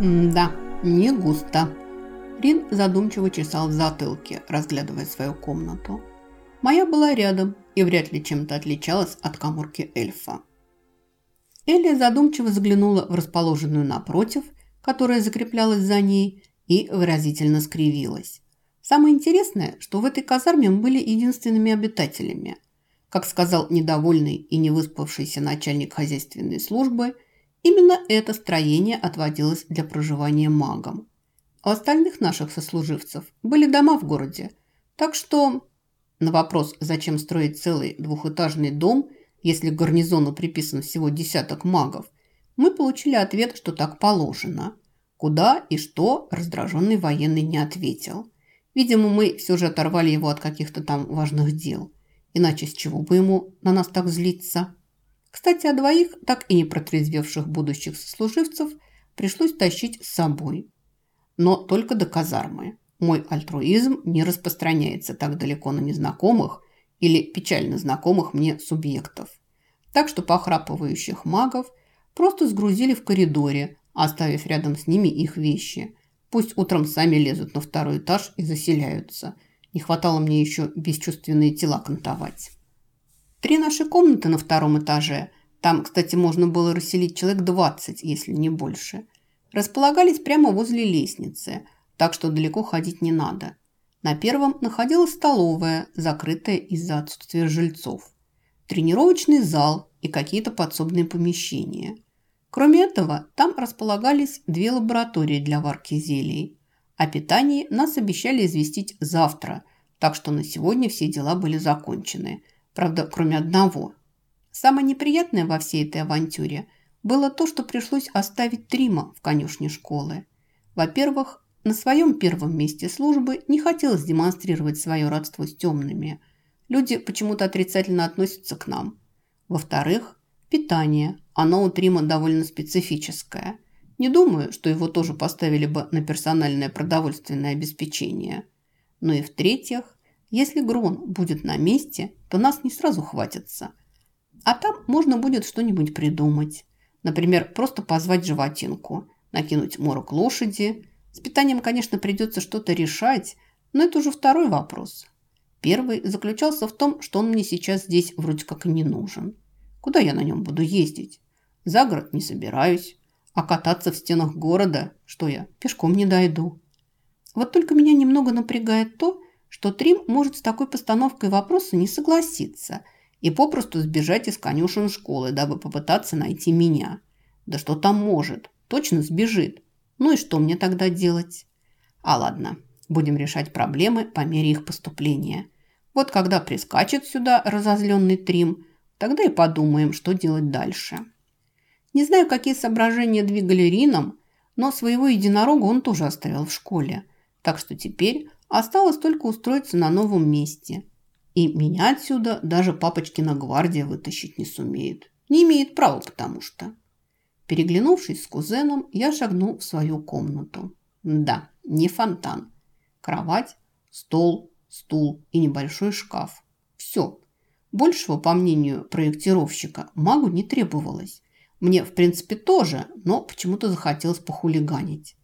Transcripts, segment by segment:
«Да, не густо». Рин задумчиво чесал в затылке, разглядывая свою комнату. Моя была рядом и вряд ли чем-то отличалась от коморки эльфа. Элия задумчиво заглянула в расположенную напротив, которая закреплялась за ней, и выразительно скривилась. Самое интересное, что в этой казарме мы были единственными обитателями. Как сказал недовольный и не выспавшийся начальник хозяйственной службы, именно это строение отводилось для проживания магам. У остальных наших сослуживцев были дома в городе, так что на вопрос, зачем строить целый двухэтажный дом, если гарнизону приписан всего десяток магов, мы получили ответ, что так положено. Куда и что раздраженный военный не ответил. Видимо, мы все же оторвали его от каких-то там важных дел – Иначе с чего бы ему на нас так злиться? Кстати, о двоих, так и не протрезвевших будущих сослуживцев, пришлось тащить с собой. Но только до казармы. Мой альтруизм не распространяется так далеко на незнакомых или печально знакомых мне субъектов. Так что похрапывающих магов просто сгрузили в коридоре, оставив рядом с ними их вещи. Пусть утром сами лезут на второй этаж и заселяются – не хватало мне еще бесчувственные тела кантовать. Три наши комнаты на втором этаже, там, кстати, можно было расселить человек 20, если не больше, располагались прямо возле лестницы, так что далеко ходить не надо. На первом находилась столовая, закрытая из-за отсутствия жильцов, тренировочный зал и какие-то подсобные помещения. Кроме этого, там располагались две лаборатории для варки зелий – о питании нас обещали известить завтра, так что на сегодня все дела были закончены. Правда, кроме одного. Самое неприятное во всей этой авантюре было то, что пришлось оставить Трима в конюшне школы. Во-первых, на своем первом месте службы не хотелось демонстрировать свое родство с темными. Люди почему-то отрицательно относятся к нам. Во-вторых, питание. Оно у Трима довольно специфическое – не думаю, что его тоже поставили бы на персональное продовольственное обеспечение. Ну и в-третьих, если Грон будет на месте, то нас не сразу хватится. А там можно будет что-нибудь придумать. Например, просто позвать животинку, накинуть морок лошади. С питанием, конечно, придется что-то решать, но это уже второй вопрос. Первый заключался в том, что он мне сейчас здесь вроде как не нужен. Куда я на нем буду ездить? За город не собираюсь. А кататься в стенах города, что я, пешком не дойду. Вот только меня немного напрягает то, что Трим может с такой постановкой вопроса не согласиться и попросту сбежать из конюшен школы, дабы попытаться найти меня. Да что там может? Точно сбежит. Ну и что мне тогда делать? А ладно, будем решать проблемы по мере их поступления. Вот когда прискачет сюда разозленный Трим, тогда и подумаем, что делать дальше. Не знаю, какие соображения двигали Рином, но своего единорога он тоже оставил в школе. Так что теперь осталось только устроиться на новом месте. И меня отсюда даже папочкина гвардия вытащить не сумеет. Не имеет права, потому что... Переглянувшись с кузеном, я шагнул в свою комнату. Да, не фонтан. Кровать, стол, стул и небольшой шкаф. Все. Большего, по мнению проектировщика, магу не требовалось. Мне, в принципе, тоже, но почему-то захотелось похулиганить.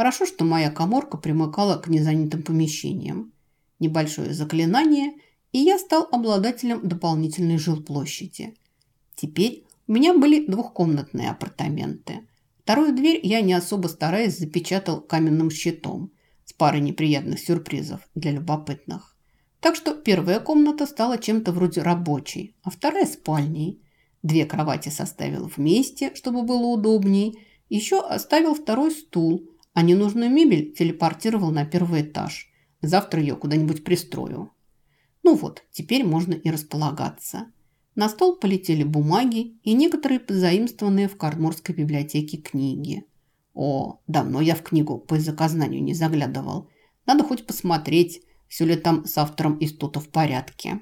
Хорошо, что моя коморка примыкала к незанятым помещениям. Небольшое заклинание, и я стал обладателем дополнительной жилплощади. Теперь у меня были двухкомнатные апартаменты. Вторую дверь я не особо стараясь запечатал каменным щитом с парой неприятных сюрпризов для любопытных. Так что первая комната стала чем-то вроде рабочей, а вторая – спальней – Две кровати составил вместе, чтобы было удобней. Еще оставил второй стул, а ненужную мебель телепортировал на первый этаж. Завтра ее куда-нибудь пристрою. Ну вот, теперь можно и располагаться. На стол полетели бумаги и некоторые позаимствованные в Кардморской библиотеке книги. О, давно я в книгу по языкознанию не заглядывал. Надо хоть посмотреть, все ли там с автором Истута в порядке.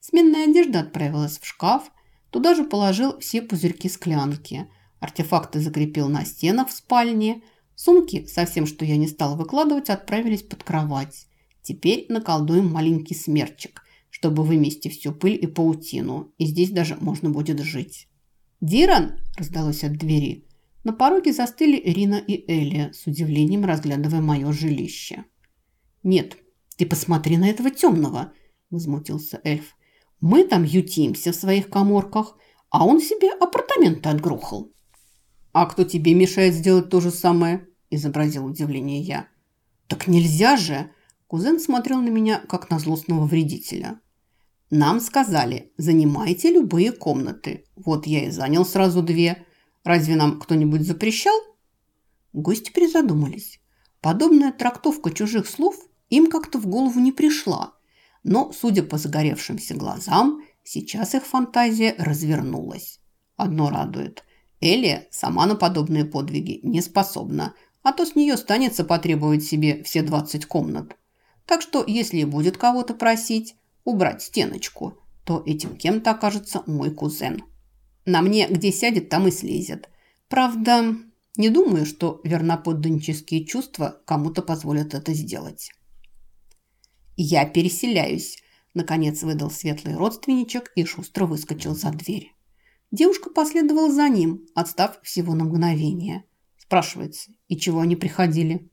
Сменная одежда отправилась в шкаф, Туда же положил все пузырьки-склянки. Артефакты закрепил на стенах в спальне. Сумки, совсем что я не стала выкладывать, отправились под кровать. Теперь наколдуем маленький смерчик, чтобы вымести всю пыль и паутину. И здесь даже можно будет жить. «Диран!» – раздалось от двери. На пороге застыли Рина и Элия, с удивлением разглядывая мое жилище. «Нет, ты посмотри на этого темного!» – возмутился эльф. «Мы там ютимся в своих коморках, а он себе апартаменты отгрохал». «А кто тебе мешает сделать то же самое?» – изобразил удивление я. «Так нельзя же!» Кузен смотрел на меня, как на злостного вредителя. «Нам сказали, занимайте любые комнаты. Вот я и занял сразу две. Разве нам кто-нибудь запрещал?» Гости призадумались. Подобная трактовка чужих слов им как-то в голову не пришла. Но, судя по загоревшимся глазам, сейчас их фантазия развернулась. Одно радует. Элия сама на подобные подвиги не способна, а то с нее станется потребовать себе все 20 комнат. Так что, если будет кого-то просить убрать стеночку, то этим кем-то окажется мой кузен. На мне где сядет, там и слезет. Правда, не думаю, что верноподданнические чувства кому-то позволят это сделать. «Я переселяюсь», – наконец выдал светлый родственничек и шустро выскочил за дверь. Девушка последовала за ним, отстав всего на мгновение. Спрашивается, и чего они приходили?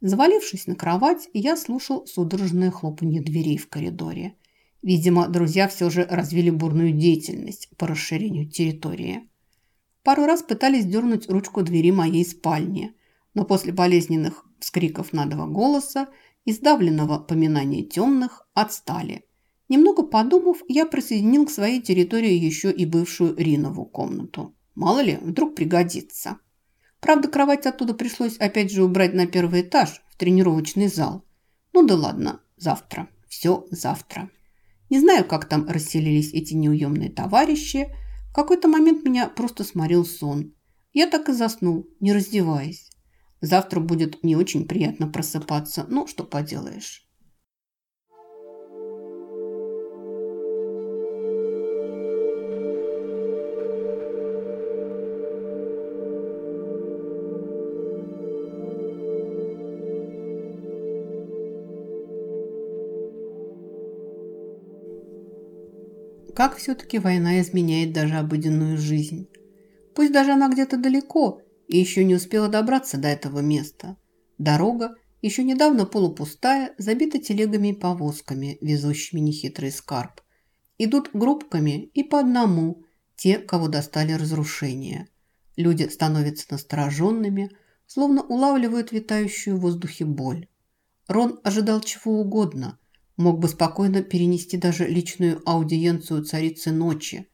Завалившись на кровать, я слушал судорожное хлопанье дверей в коридоре. Видимо, друзья все же развили бурную деятельность по расширению территории. Пару раз пытались дернуть ручку двери моей спальни, но после болезненных вскриков на два голоса и сдавленного поминания темных отстали. Немного подумав, я присоединил к своей территории еще и бывшую Ринову комнату. Мало ли, вдруг пригодится. Правда, кровать оттуда пришлось опять же убрать на первый этаж, в тренировочный зал. Ну да ладно, завтра. Все завтра. Не знаю, как там расселились эти неуемные товарищи. В какой-то момент меня просто сморил сон. Я так и заснул, не раздеваясь. Завтра будет не очень приятно просыпаться, ну что поделаешь. Как все-таки война изменяет даже обыденную жизнь. Пусть даже она где-то далеко и еще не успела добраться до этого места. Дорога, еще недавно полупустая, забита телегами и повозками, везущими нехитрый скарб. Идут группками и по одному те, кого достали разрушения. Люди становятся настороженными, словно улавливают витающую в воздухе боль. Рон ожидал чего угодно, мог бы спокойно перенести даже личную аудиенцию царицы ночи,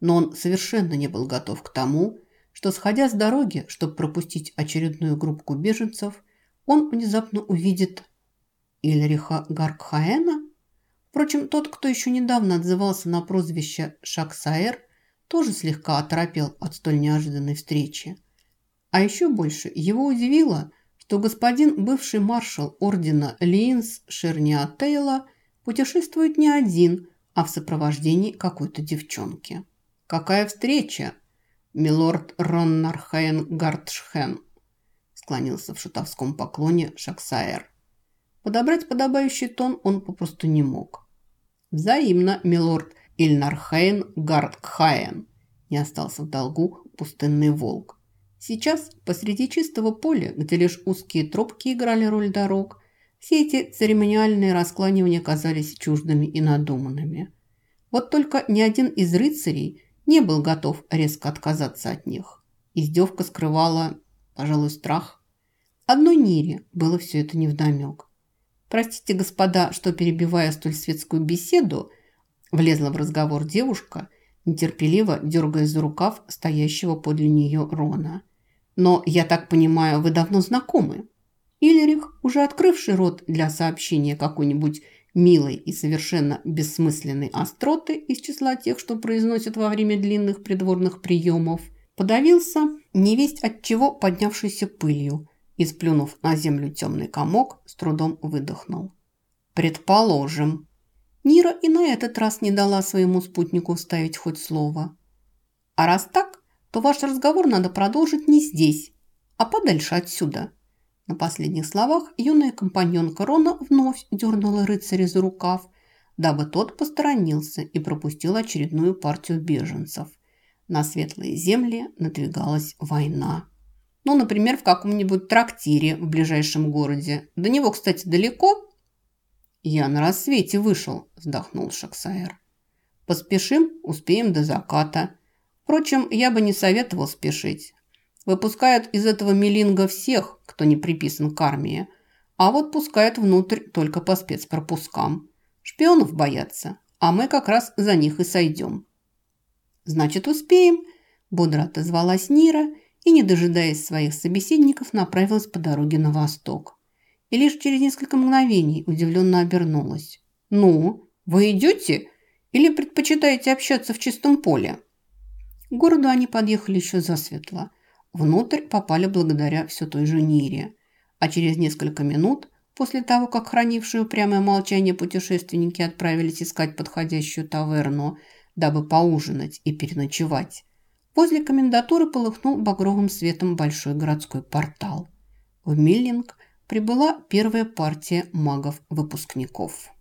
но он совершенно не был готов к тому, что, сходя с дороги, чтобы пропустить очередную группку беженцев, он внезапно увидит Ильриха Гаркхаэна. Впрочем, тот, кто еще недавно отзывался на прозвище Шаксаэр, тоже слегка оторопел от столь неожиданной встречи. А еще больше его удивило, что господин бывший маршал ордена Линс Шерниатейла путешествует не один, а в сопровождении какой-то девчонки. «Какая встреча?» «Милорд Роннархен Гартшхен», склонился в шутовском поклоне Шаксаэр. Подобрать подобающий тон он попросту не мог. «Взаимно, милорд Ильнархейн Гардхаен», не остался в долгу пустынный волк. Сейчас посреди чистого поля, где лишь узкие тропки играли роль дорог, все эти церемониальные раскланивания казались чуждыми и надуманными. Вот только ни один из рыцарей не был готов резко отказаться от них. Издевка скрывала, пожалуй, страх. Одной Нире было все это невдомек. «Простите, господа, что, перебивая столь светскую беседу, влезла в разговор девушка, нетерпеливо дергая за рукав стоящего подле нее Рона. Но, я так понимаю, вы давно знакомы?» Иллерих, уже открывший рот для сообщения какой-нибудь милой и совершенно бессмысленной остроты из числа тех, что произносят во время длинных придворных приемов, подавился невесть от чего поднявшейся пылью и, сплюнув на землю темный комок, с трудом выдохнул. «Предположим». Нира и на этот раз не дала своему спутнику вставить хоть слово. «А раз так, то ваш разговор надо продолжить не здесь, а подальше отсюда». На последних словах юная компаньонка Рона вновь дернула рыцаря за рукав, дабы тот посторонился и пропустил очередную партию беженцев. На светлые земли надвигалась война. Ну, например, в каком-нибудь трактире в ближайшем городе. До него, кстати, далеко?» «Я на рассвете вышел», – вздохнул Шаксаэр. «Поспешим, успеем до заката. Впрочем, я бы не советовал спешить. Выпускают из этого милинга всех, кто не приписан к армии, а вот пускают внутрь только по спецпропускам. Шпионов боятся, а мы как раз за них и сойдем». «Значит, успеем», – бодро отозвалась Нира и, не дожидаясь своих собеседников, направилась по дороге на восток. И лишь через несколько мгновений удивленно обернулась. «Ну, вы идете или предпочитаете общаться в чистом поле?» К городу они подъехали еще засветло. Внутрь попали благодаря все той же Нире. А через несколько минут, после того, как хранившие упрямое молчание путешественники отправились искать подходящую таверну, дабы поужинать и переночевать, Возле комендатуры полыхнул багровым светом большой городской портал. В Миллинг прибыла первая партия магов-выпускников.